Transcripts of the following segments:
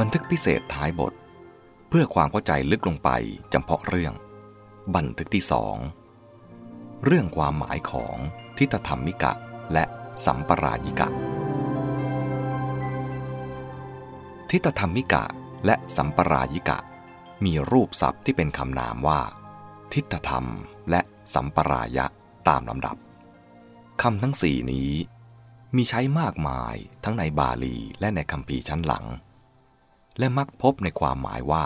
บันทึกพิเศษท้ายบท เพื่อความเข้าใจลึกลงไปจำเพาะเรื่อง บันทึกที่สองเรื่องความหมายของทิฏฐธรรมิกะและสัมปรายิกะ ทิฏฐธรรมิกะและสัมปรายิกะ มีรูปศัพท์ที่เป็นคำนามว่า ทิฏฐธรรมและสัมปรายะตามลำดับคำทั้งสี่นี้ มีใช้มากมายทั้งในบาลีและในคำพีชั้นหลัง และมักพบในความหมายว่า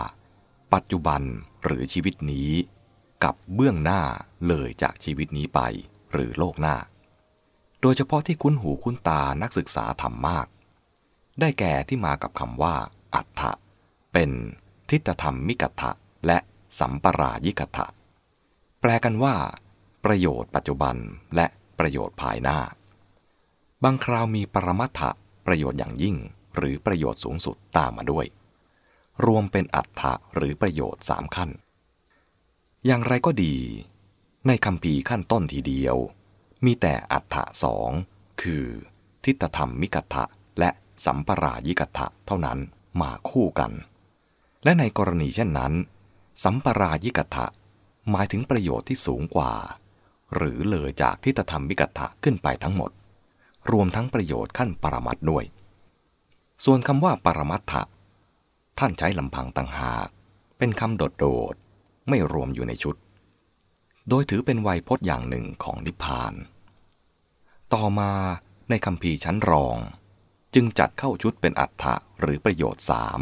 ปัจจุบันหรือชีวิตนี้ กับเบื้องหน้าเลยจากชีวิตนี้ไป หรือโลกหน้า โดยเฉพาะที่คุ้นหูคุ้นตานักศึกษาทำมาก ได้แก่ที่มากับคำว่า อัฏฐะเป็นทิฏฐธรรมมิกัตถะและสัมปรายิกัตถะแปลกันว่า ประโยชน์ปัจจุบันและประโยชน์ภายหน้า บางคราวมีปรมัตถะประโยชน์อย่างยิ่งหรือประโยชน์สูงสุดตามมาด้วย รวมเป็นอัฏฐะหรือประโยชน์สามขั้น อย่างไรก็ดี ในคำพีขั้นต้นทีเดียว มีแต่อัฏฐะสองคือ ทิฏฐธรรมมิกัตถะและสัมปรายิกัตถะเท่านั้นมาคู่กัน และในกรณีเช่นนั้น สัมปรายิกัตถะหมายถึงประโยชน์ที่สูงกว่า หรือเลยจากทิฏฐธรรมมิกัตถะขึ้นไปทั้งหมด รวมทั้งประโยชน์ขั้นปรมัตด้วย ส่วนคำว่าปรมัตถะ ท่านใช้ลำพังต่างหาก เป็นคำโดดๆ ไม่รวมอยู่ในชุด โดยถือเป็นไวยพจน์อย่างหนึ่งของนิพพาน ต่อมาในคำพีชั้นรอง จึงจัดเข้าชุดเป็นอัฏฐะหรือประโยชน์สาม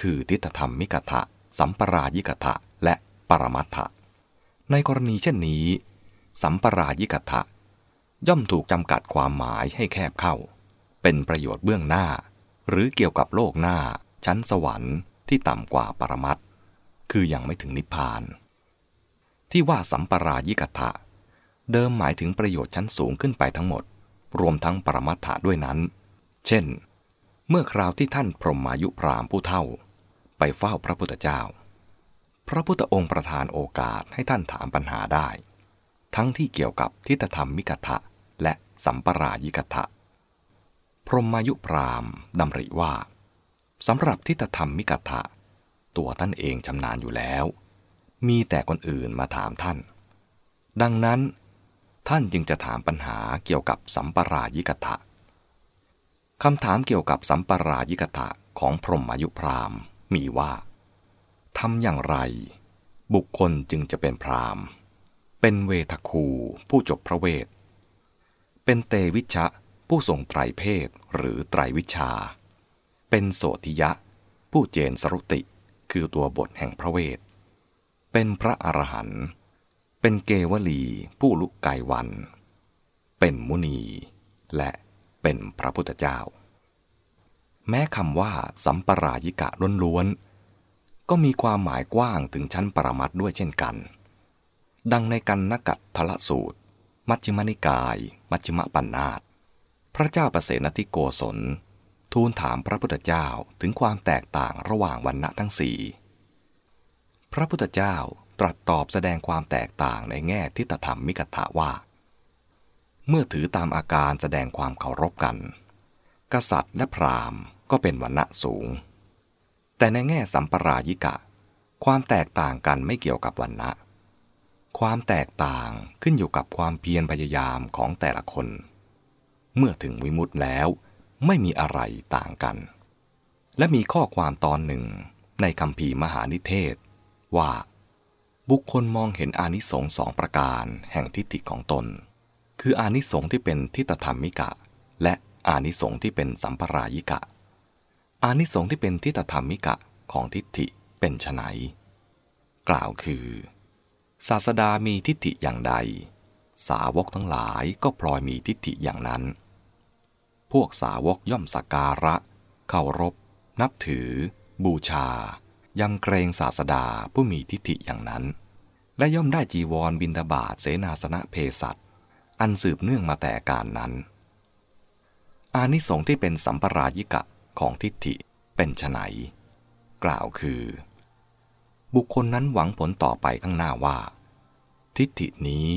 คือทิฏฐธรรมมิกถะ สัมปรายิกถะ และปรมัตถะ ในกรณีเช่นนี้ สัมปรายิกถะ ย่อมถูกจำกัดความหมายให้แคบเข้า เป็นประโยชน์เบื้องหน้า หรือเกี่ยวกับโลกหน้า ชั้นสวรรค์ที่ต่ำกว่าปรมัตคืออยังไม่ถึงนิพพาน ที่ว่าสัมปรายิกถะ เดิมหมายถึงประโยชน์ชั้นสูงขึ้นไปทั้งหมด รวมทั้งปรมัตถะด้วยนั้น เช่น เมื่อคราวที่ท่านพรหมายุพรามผู้เท่า ไปเฝ้าพระพุทธเจ้า พระพุทธองค์ประทานโอกาสให้ท่านถามปัญหาได้ ทั้งที่เกี่ยวกับทิฏฐธรรมมิกถะและสัมปรายิกถะพรหมายุพรามดำริว่า สำหรับทิฏฐธรรมมิกถะตัวท่านเองชำนาญอยู่แล้ว มีแต่คนอื่นมาถามท่าน ดังนั้น ท่านจึงจะถามปัญหาเกี่ยวกับสัมปรายิกถะคำถามเกี่ยวกับสัมปรายิกถะของพรหมายุพรามมีว่าทำอย่างไร บุคคลจึงจะเป็นพรามเป็นเวทคูผู้จบพระเวท เป็นเตวิชะผู้ทรงไตรเพศหรือไตรวิชา เป็นโสธิยะ ผู้เจนสรุติ คือตัวบทแห่งพระเวท เป็นพระอรหันต์เป็นเกวลีผู้ลุกไกวัน เป็นมุนี และเป็นพระพุทธเจ้า แม้คำว่าสัมปรายิกะล้วนๆก็มีความหมายกว้างถึงชั้นปรมัตด้วยเช่นกัน ดังในกันนกัตทละสูตร มัชฌิมนิกาย มัชฌิมปัญนาตพระเจ้าประเสนทิโกศล ทูลถามพระพุทธเจ้าถึงความแตกต่างระหว่างวันณะทั้งสี่พระพุทธเจ้าตรัสตอบแสดงความแตกต่างในแง่ทิฏฐธรรมมิกถะว่า เมื่อถือตามอาการแสดงความเคารพกัน กษัตริย์และพราหมณ์ก็เป็นวันณะสูง แต่ในแง่สัมปรายิกะ ความแตกต่างกันไม่เกี่ยวกับวันนะความแตกต่างขึ้นอยู่กับความเพียรพยายามของแต่ละคน เมื่อถึงวิมุตต์แล้ว ไม่มีอะไรต่างกัน และมีข้อความตอนหนึ่งในคำพีมหานิเทศ ว่า บุคคลมองเห็นอานิสงส์สองประการแห่งทิฏฐิของตน คืออานิสงส์ที่เป็นทิฏฐธรรมิกะ และอานิสงส์ที่เป็นสัมปรายิกะ อานิสงส์ที่เป็นทิฏฐธรรมิกะของทิฏฐิเป็นไฉนกล่าวคือ ศาสดามีทิฏฐิอย่างใด สาวกทั้งหลายก็พลอยมีทิฏฐิอย่างนั้น พวกสาวกย่อมสักการะ เคารพ นับถือ บูชา ยำเกรงศาสดาผู้มีทิฏฐิอย่างนั้น และย่อมได้จีวรบินดาบาทเสนาสนะเพสัตอันสืบเนื่องมาแต่การนั้น อานิสงส์ที่เป็นสัมปรายิกะของทิฏฐิเป็นไฉนกล่าวคือ บุคคลนั้นหวังผลต่อไปข้างหน้าว่า ทิฏฐินี้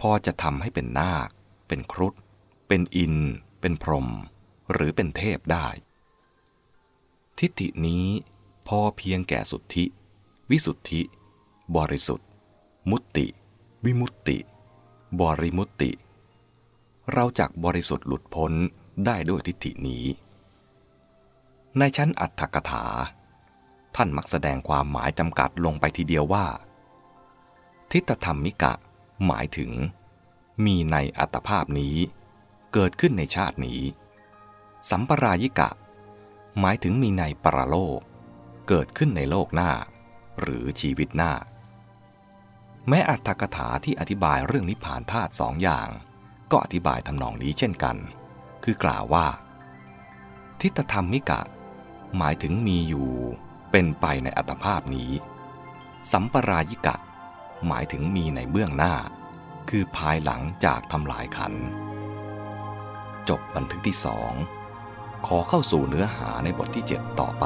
พอจะทำให้เป็นนาค เป็นครุฑเป็นอิน เป็นพรหมหรือเป็นเทพได้ ทิฏฐินี้พอเพียงแก่สุทธิ วิสุทธิ บริสุทธิ์ มุตติ วิมุตติ บริมุตติ เราจักบริสุทธิ์หลุดพ้นได้ด้วยทิฏฐินี้ ในชั้นอัตถกถา ท่านมักแสดงความหมายจำกัดลงไปทีเดียวว่า ทิฏฐธรรมิกะ หมายถึง มีในอัตภาพนี้ เกิดขึ้นในชาตินี้ สัมปรายิกะ หมายถึงมีในปรโลก เกิดขึ้นในโลกหน้า หรือชีวิตหน้า แม้อัตถกถาที่อธิบายเรื่องนิพพานธาตุสองอย่าง ก็อธิบายทำนองนี้เช่นกัน คือกล่าวว่า ทิฏฐธรรมิกะ หมายถึงมีอยู่เป็นไปในอัตภาพนี้ สัมปรายิกะ หมายถึงมีในเบื้องหน้า คือภายหลังจากทำลายขัน จบบันทึกที่สองขอเข้าสู่เนื้อหาในบทที่ 7 ต่อไป